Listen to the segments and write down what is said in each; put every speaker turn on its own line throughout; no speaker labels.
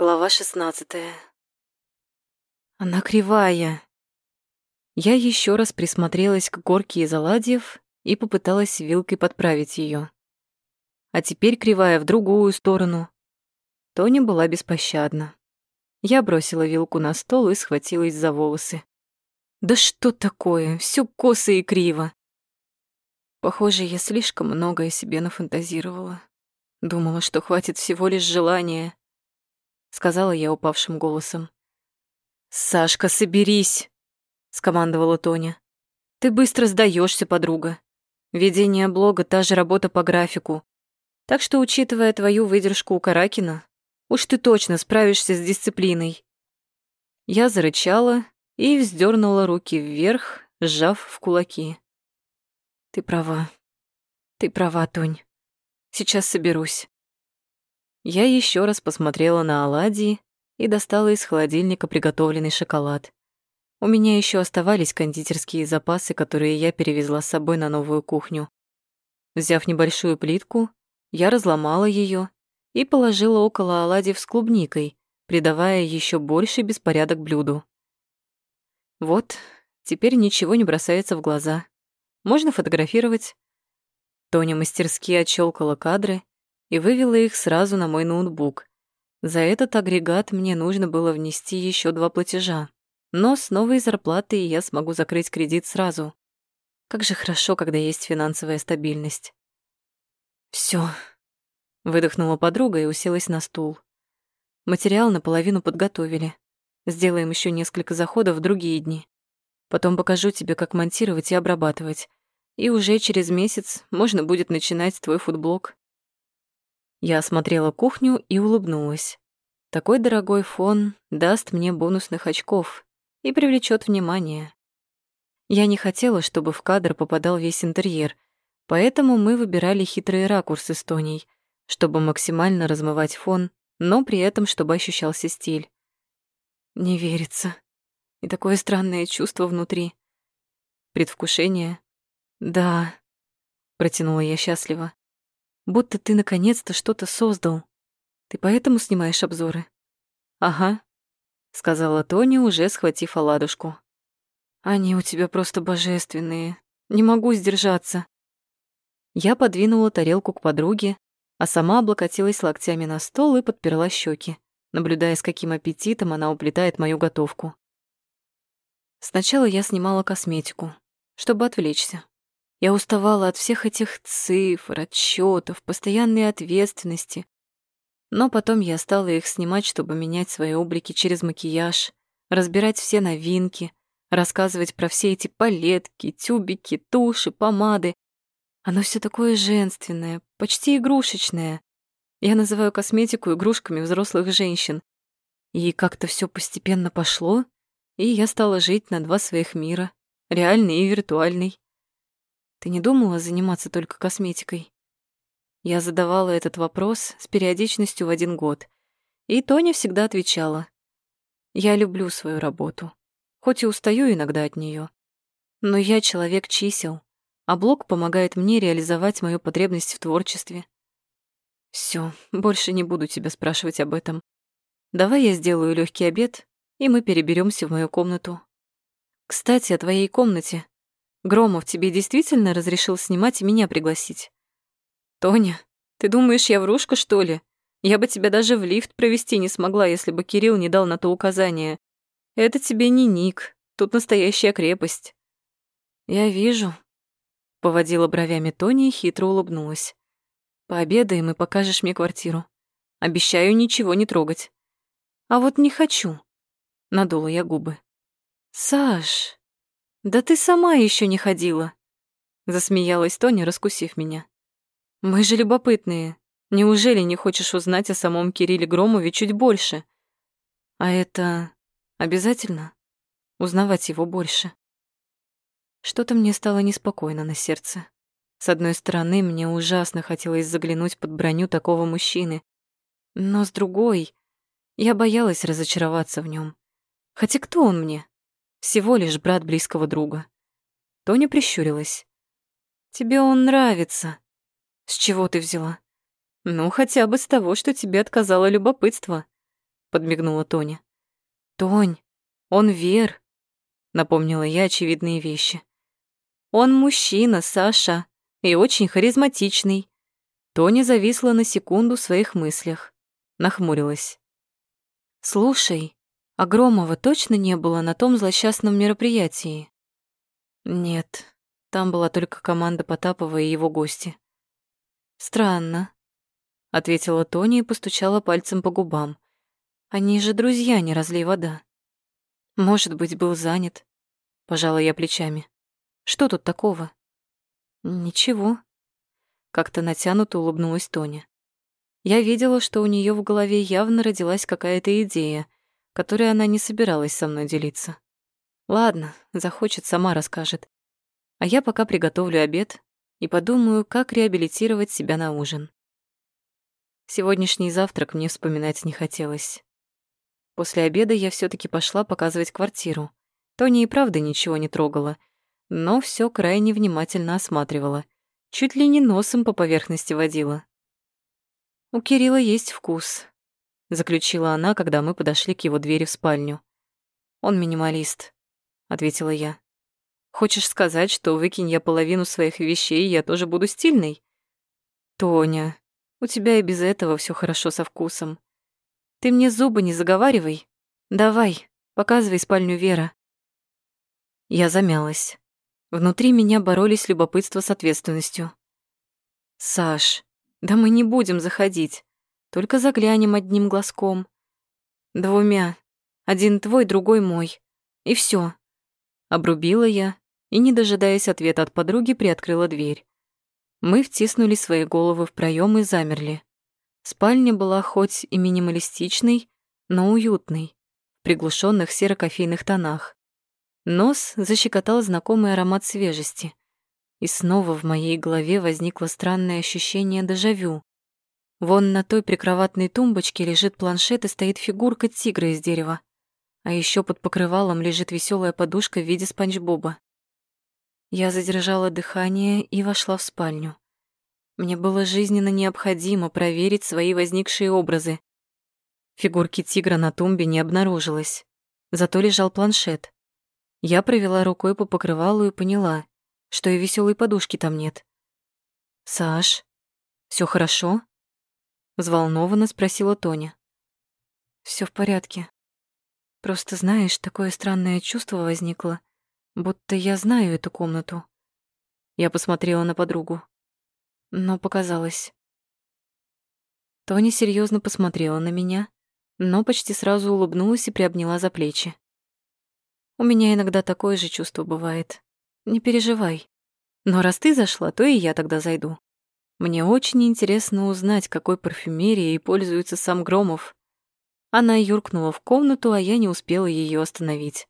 Глава шестнадцатая. Она кривая. Я еще раз присмотрелась к горке из оладьев и попыталась вилкой подправить ее. А теперь кривая в другую сторону. Тоня была беспощадна. Я бросила вилку на стол и схватилась за волосы. Да что такое? Все косо и криво. Похоже, я слишком многое себе нафантазировала. Думала, что хватит всего лишь желания. Сказала я упавшим голосом. «Сашка, соберись!» Скомандовала Тоня. «Ты быстро сдаешься, подруга. Ведение блога — та же работа по графику. Так что, учитывая твою выдержку у Каракина, уж ты точно справишься с дисциплиной». Я зарычала и вздернула руки вверх, сжав в кулаки. «Ты права. Ты права, Тонь. Сейчас соберусь. Я еще раз посмотрела на оладьи и достала из холодильника приготовленный шоколад. У меня еще оставались кондитерские запасы, которые я перевезла с собой на новую кухню. Взяв небольшую плитку, я разломала ее и положила около оладьев с клубникой, придавая еще больше беспорядок блюду. Вот, теперь ничего не бросается в глаза. Можно фотографировать. Тоня мастерски отщелкала кадры и вывела их сразу на мой ноутбук. За этот агрегат мне нужно было внести еще два платежа. Но с новой зарплатой я смогу закрыть кредит сразу. Как же хорошо, когда есть финансовая стабильность. Все, выдохнула подруга и уселась на стул. Материал наполовину подготовили. Сделаем еще несколько заходов в другие дни. Потом покажу тебе, как монтировать и обрабатывать. И уже через месяц можно будет начинать твой футблог. Я осмотрела кухню и улыбнулась. Такой дорогой фон даст мне бонусных очков и привлечет внимание. Я не хотела, чтобы в кадр попадал весь интерьер, поэтому мы выбирали хитрые ракурсы с Тоней, чтобы максимально размывать фон, но при этом чтобы ощущался стиль. Не верится. И такое странное чувство внутри. Предвкушение? Да, протянула я счастливо будто ты наконец-то что-то создал. Ты поэтому снимаешь обзоры? Ага, сказала Тоня, уже схватив оладушку. Они у тебя просто божественные. Не могу сдержаться. Я подвинула тарелку к подруге, а сама облокотилась локтями на стол и подперла щеки, наблюдая, с каким аппетитом она уплетает мою готовку. Сначала я снимала косметику, чтобы отвлечься. Я уставала от всех этих цифр, отчетов, постоянной ответственности. Но потом я стала их снимать, чтобы менять свои облики через макияж, разбирать все новинки, рассказывать про все эти палетки, тюбики, туши, помады. Оно все такое женственное, почти игрушечное. Я называю косметику игрушками взрослых женщин. И как-то все постепенно пошло, и я стала жить на два своих мира, реальный и виртуальный. Ты не думала заниматься только косметикой? Я задавала этот вопрос с периодичностью в один год, и Тоня всегда отвечала. Я люблю свою работу, хоть и устаю иногда от нее. Но я человек чисел, а блог помогает мне реализовать мою потребность в творчестве. Все, больше не буду тебя спрашивать об этом. Давай я сделаю легкий обед, и мы переберемся в мою комнату. Кстати, о твоей комнате. Громов тебе действительно разрешил снимать и меня пригласить? Тоня, ты думаешь, я врушка, что ли? Я бы тебя даже в лифт провести не смогла, если бы Кирилл не дал на то указание. Это тебе не ник, тут настоящая крепость. Я вижу. Поводила бровями Тоня и хитро улыбнулась. Пообедаем и покажешь мне квартиру. Обещаю ничего не трогать. А вот не хочу. Надула я губы. Саш, «Да ты сама еще не ходила», — засмеялась Тоня, раскусив меня. «Мы же любопытные. Неужели не хочешь узнать о самом Кирилле Громове чуть больше? А это обязательно? Узнавать его больше?» Что-то мне стало неспокойно на сердце. С одной стороны, мне ужасно хотелось заглянуть под броню такого мужчины, но с другой, я боялась разочароваться в нем. Хотя кто он мне? Всего лишь брат близкого друга. Тоня прищурилась. «Тебе он нравится. С чего ты взяла?» «Ну, хотя бы с того, что тебе отказало любопытство. подмигнула Тоня. Тонь, он Вер, напомнила я очевидные вещи. Он мужчина, Саша, и очень харизматичный. Тоня зависла на секунду в своих мыслях, нахмурилась. Слушай, Громова точно не было на том злосчастном мероприятии? Нет, там была только команда Потапова и его гости. Странно, ответила Тоня и постучала пальцем по губам. Они же друзья, не разлей вода. Может быть, был занят. Пожала я плечами. Что тут такого? Ничего. Как-то натянуто улыбнулась Тоня. Я видела, что у нее в голове явно родилась какая-то идея, которой она не собиралась со мной делиться. Ладно, захочет, сама расскажет. А я пока приготовлю обед и подумаю, как реабилитировать себя на ужин. Сегодняшний завтрак мне вспоминать не хотелось. После обеда я все таки пошла показывать квартиру. Тони и правда ничего не трогала, но все крайне внимательно осматривала. Чуть ли не носом по поверхности водила. «У Кирилла есть вкус», — заключила она, когда мы подошли к его двери в спальню. «Он минималист», — ответила я. «Хочешь сказать, что выкинь я половину своих вещей, я тоже буду стильной?» «Тоня, у тебя и без этого все хорошо со вкусом. Ты мне зубы не заговаривай. Давай, показывай спальню Вера. Я замялась. Внутри меня боролись любопытство с ответственностью. Саш, да мы не будем заходить. Только заглянем одним глазком. Двумя. Один твой, другой мой. И все. Обрубила я и, не дожидаясь ответа от подруги, приоткрыла дверь. Мы втиснули свои головы в проем и замерли. Спальня была хоть и минималистичной, но уютной, в приглушенных серо-кофейных тонах. Нос защекотал знакомый аромат свежести. И снова в моей голове возникло странное ощущение дежавю. Вон на той прикроватной тумбочке лежит планшет и стоит фигурка тигра из дерева. А еще под покрывалом лежит веселая подушка в виде спанч Боба. Я задержала дыхание и вошла в спальню. Мне было жизненно необходимо проверить свои возникшие образы. Фигурки тигра на тумбе не обнаружилось, зато лежал планшет. Я провела рукой по покрывалу и поняла, что и веселой подушки там нет. «Саш, все хорошо?» Взволнованно спросила Тоня. Все в порядке. Просто, знаешь, такое странное чувство возникло, будто я знаю эту комнату». Я посмотрела на подругу но показалось. Тони серьезно посмотрела на меня, но почти сразу улыбнулась и приобняла за плечи. У меня иногда такое же чувство бывает. Не переживай. Но раз ты зашла, то и я тогда зайду. Мне очень интересно узнать, какой парфюмерией пользуется сам Громов. Она юркнула в комнату, а я не успела ее остановить.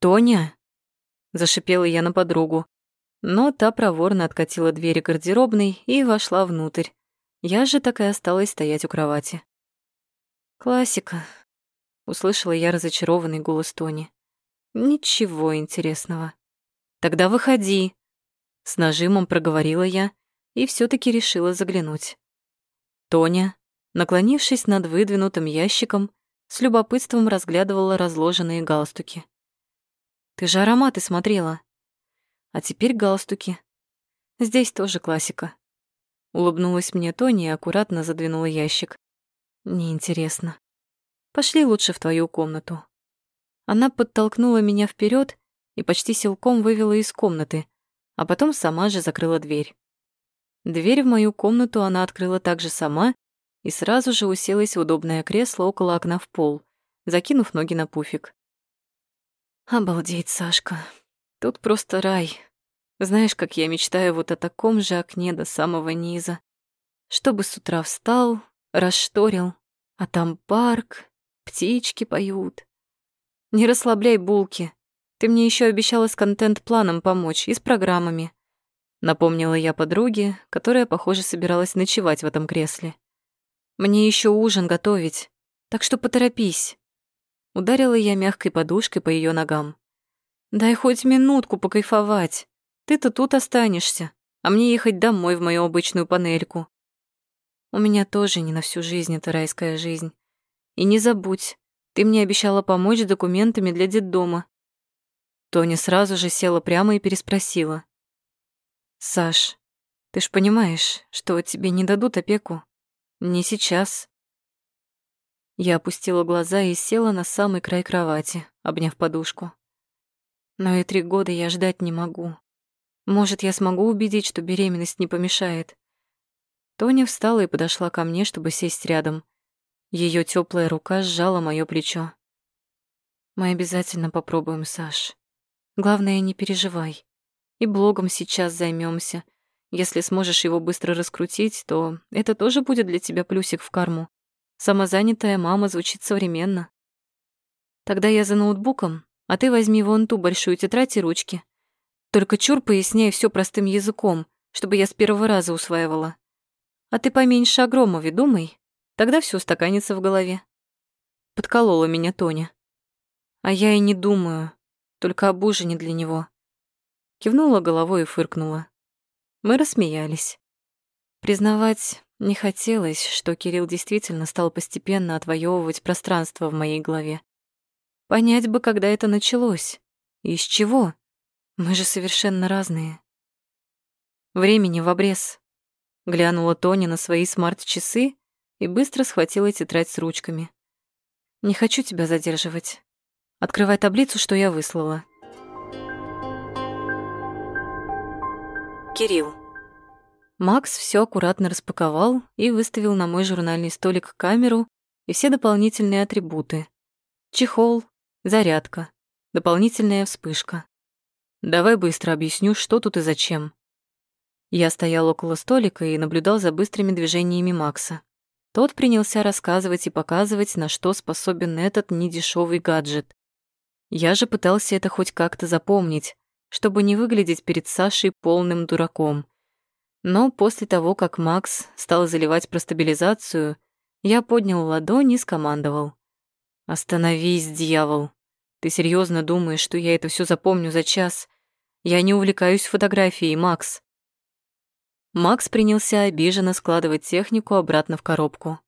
«Тоня!» — зашипела я на подругу но та проворно откатила двери гардеробной и вошла внутрь. Я же так и осталась стоять у кровати. «Классика», — услышала я разочарованный голос Тони. «Ничего интересного». «Тогда выходи», — с нажимом проговорила я и все таки решила заглянуть. Тоня, наклонившись над выдвинутым ящиком, с любопытством разглядывала разложенные галстуки. «Ты же ароматы смотрела», а теперь галстуки. Здесь тоже классика. Улыбнулась мне Тони и аккуратно задвинула ящик. Неинтересно. Пошли лучше в твою комнату. Она подтолкнула меня вперед и почти силком вывела из комнаты, а потом сама же закрыла дверь. Дверь в мою комнату она открыла также сама и сразу же уселась в удобное кресло около окна в пол, закинув ноги на пуфик. «Обалдеть, Сашка. Тут просто рай. Знаешь, как я мечтаю вот о таком же окне до самого низа. Чтобы с утра встал, расшторил, а там парк, птички поют. Не расслабляй булки. Ты мне еще обещала с контент-планом помочь и с программами. Напомнила я подруге, которая, похоже, собиралась ночевать в этом кресле. Мне еще ужин готовить, так что поторопись. Ударила я мягкой подушкой по ее ногам. Дай хоть минутку покайфовать. Ты-то тут останешься, а мне ехать домой в мою обычную панельку. У меня тоже не на всю жизнь эта райская жизнь. И не забудь, ты мне обещала помочь с документами для детдома. Тоня сразу же села прямо и переспросила. «Саш, ты ж понимаешь, что тебе не дадут опеку? Не сейчас». Я опустила глаза и села на самый край кровати, обняв подушку. Но и три года я ждать не могу. Может, я смогу убедить, что беременность не помешает. Тоня встала и подошла ко мне, чтобы сесть рядом. Ее теплая рука сжала мое плечо. Мы обязательно попробуем, Саш. Главное, не переживай. И блогом сейчас займемся. Если сможешь его быстро раскрутить, то это тоже будет для тебя плюсик в карму. Самозанятая мама звучит современно. Тогда я за ноутбуком, а ты возьми вон ту большую тетрадь и ручки. Только чур поясняй все простым языком, чтобы я с первого раза усваивала. А ты поменьше о Громове думай, тогда все устаканится в голове. Подколола меня Тоня. А я и не думаю, только об ужине для него. Кивнула головой и фыркнула. Мы рассмеялись. Признавать не хотелось, что Кирилл действительно стал постепенно отвоевывать пространство в моей голове. Понять бы, когда это началось. И из чего? Мы же совершенно разные. Времени в обрез. Глянула Тоня на свои смарт-часы и быстро схватила тетрадь с ручками. Не хочу тебя задерживать. Открывай таблицу, что я выслала. Кирилл. Макс все аккуратно распаковал и выставил на мой журнальный столик камеру и все дополнительные атрибуты. Чехол, зарядка, дополнительная вспышка. Давай быстро объясню, что тут и зачем. Я стоял около столика и наблюдал за быстрыми движениями Макса. Тот принялся рассказывать и показывать, на что способен этот недешевый гаджет. Я же пытался это хоть как-то запомнить, чтобы не выглядеть перед Сашей полным дураком. Но после того, как Макс стал заливать про стабилизацию, я поднял ладонь и скомандовал. «Остановись, дьявол! Ты серьезно думаешь, что я это все запомню за час? Я не увлекаюсь фотографией, Макс!» Макс принялся обиженно складывать технику обратно в коробку.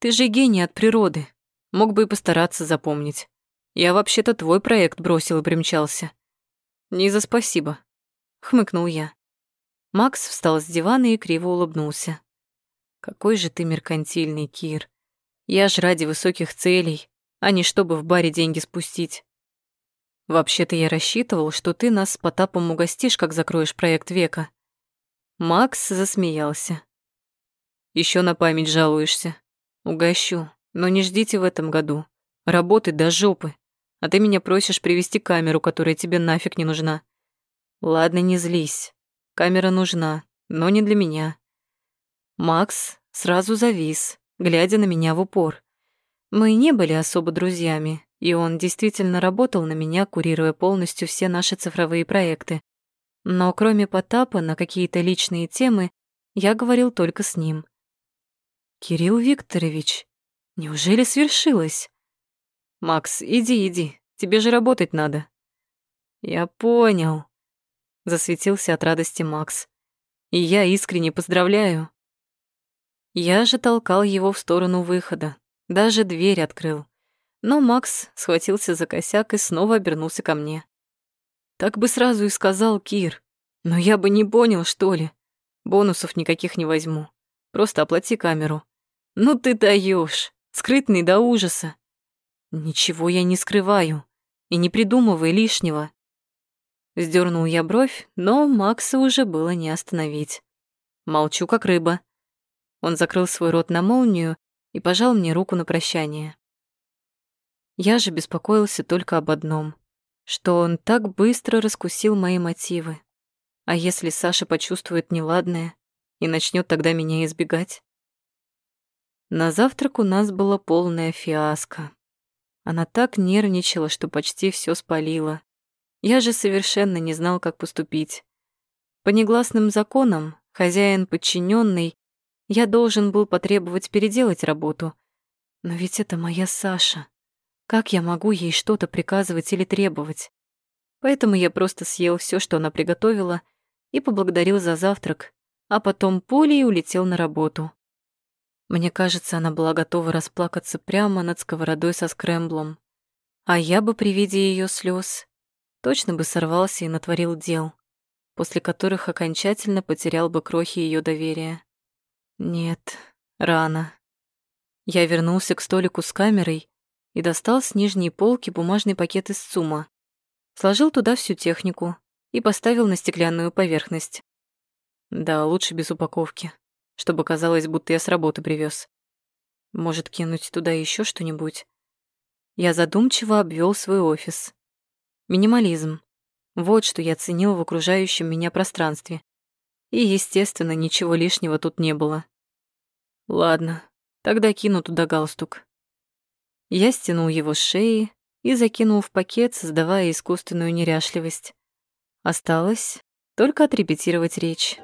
«Ты же гений от природы. Мог бы и постараться запомнить. Я вообще-то твой проект бросил и примчался. Не за спасибо, хмыкнул я. Макс встал с дивана и криво улыбнулся. Какой же ты меркантильный, Кир. Я ж ради высоких целей, а не чтобы в баре деньги спустить. Вообще-то я рассчитывал, что ты нас с Потапом угостишь, как закроешь проект века. Макс засмеялся. Еще на память жалуешься. Угощу, но не ждите в этом году. Работы до жопы а ты меня просишь привести камеру, которая тебе нафиг не нужна. Ладно, не злись. Камера нужна, но не для меня. Макс сразу завис, глядя на меня в упор. Мы не были особо друзьями, и он действительно работал на меня, курируя полностью все наши цифровые проекты. Но кроме Потапа на какие-то личные темы я говорил только с ним. «Кирилл Викторович, неужели свершилось?» «Макс, иди, иди, тебе же работать надо». «Я понял», — засветился от радости Макс. «И я искренне поздравляю». Я же толкал его в сторону выхода, даже дверь открыл. Но Макс схватился за косяк и снова обернулся ко мне. «Так бы сразу и сказал Кир, но я бы не понял, что ли. Бонусов никаких не возьму, просто оплати камеру». «Ну ты даешь, скрытный до ужаса. Ничего я не скрываю и не придумывай лишнего. Сдернул я бровь, но Макса уже было не остановить. Молчу, как рыба. Он закрыл свой рот на молнию и пожал мне руку на прощание. Я же беспокоился только об одном, что он так быстро раскусил мои мотивы. А если Саша почувствует неладное и начнет тогда меня избегать? На завтрак у нас была полная фиаско. Она так нервничала, что почти все спалила. Я же совершенно не знал, как поступить. По негласным законам, хозяин подчиненный, я должен был потребовать переделать работу. Но ведь это моя Саша. Как я могу ей что-то приказывать или требовать? Поэтому я просто съел все, что она приготовила, и поблагодарил за завтрак, а потом пулей улетел на работу. Мне кажется, она была готова расплакаться прямо над сковородой со скрэмблом. А я бы при виде ее слез точно бы сорвался и натворил дел, после которых окончательно потерял бы крохи ее доверия. Нет, рано. Я вернулся к столику с камерой и достал с нижней полки бумажный пакет из ЦУМа. Сложил туда всю технику и поставил на стеклянную поверхность. Да, лучше без упаковки, чтобы казалось, будто я с работы привез. Может, кинуть туда еще что-нибудь? Я задумчиво обвел свой офис. Минимализм. Вот что я ценил в окружающем меня пространстве. И, естественно, ничего лишнего тут не было. Ладно, тогда кину туда галстук. Я стянул его с шеи и закинул в пакет, создавая искусственную неряшливость. Осталось только отрепетировать речь.